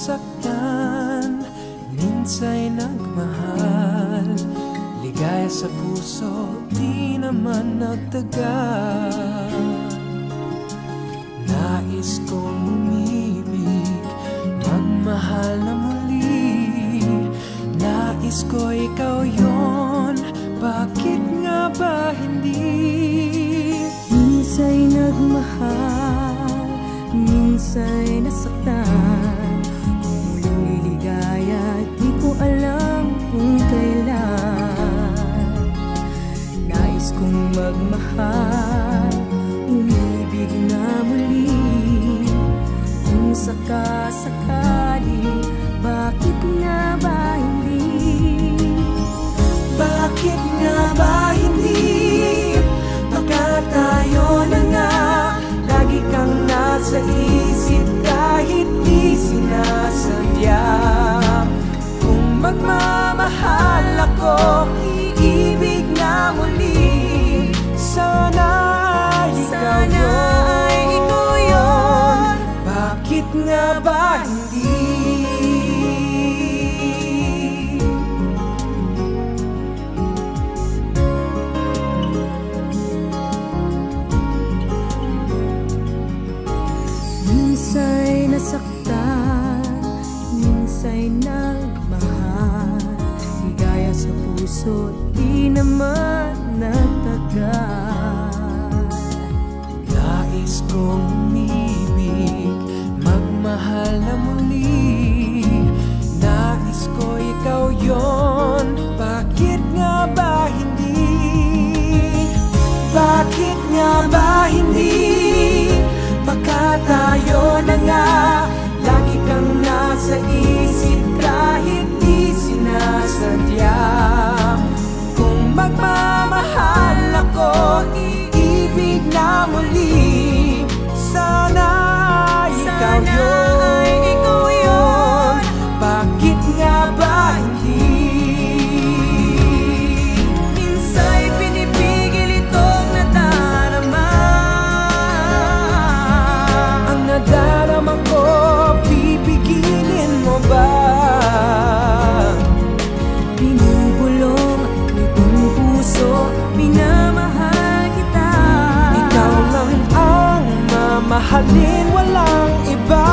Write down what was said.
nasaktan Minsa'y nagmahal Ligaya sa puso, di naman nagtagal Nais kong umibig, magmahal na muli. Nais ko ikaw yon, bakit nga ba hindi? Minsa'y nagmahal, minsa'y nasaktan nasa isip kahit di sinasadya Kung magmamahal ako, iibig na muli Sana ikaw Sana yun ay ikaw yun. Bakit nga ba hindi? Minsa'y nagmahal Ligaya sa puso, di naman nagtagal Nais kong umibig, magmahal na muli Nais ko ikaw yon, bakit nga ba hindi? Bakit nga ba hindi? Muli. Sana ikaw Sana yun mamahalin, walang iba